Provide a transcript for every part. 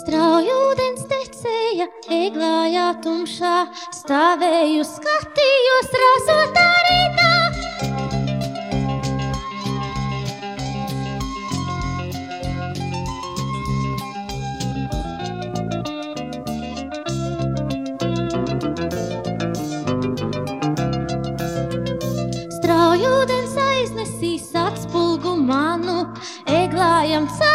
Straujūdens tecēja, eglājā tumšā, stāvēju skatījos rasotā rītā. Straujūdens aiznesīs atspulgu manu, eglājam caur.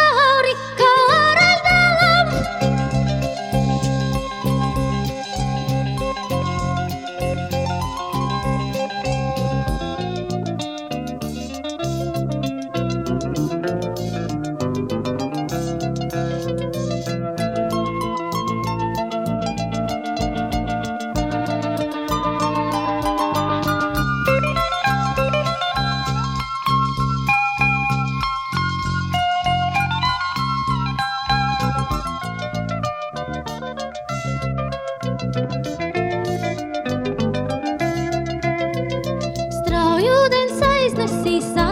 Lisa.